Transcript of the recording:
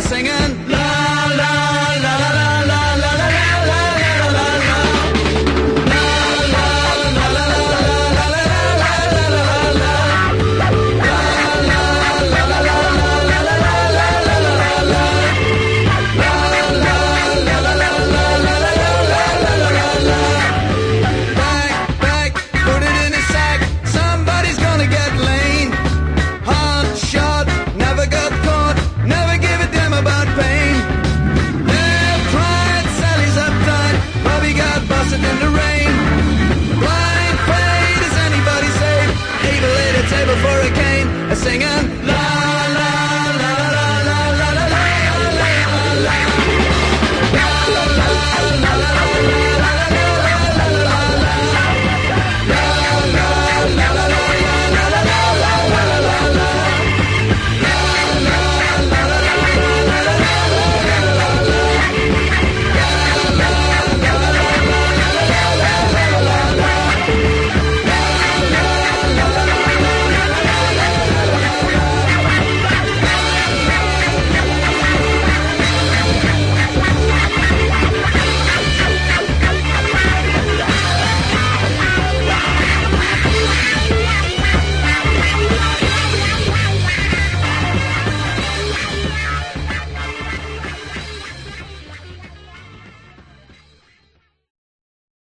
singing day before it came, a singing love.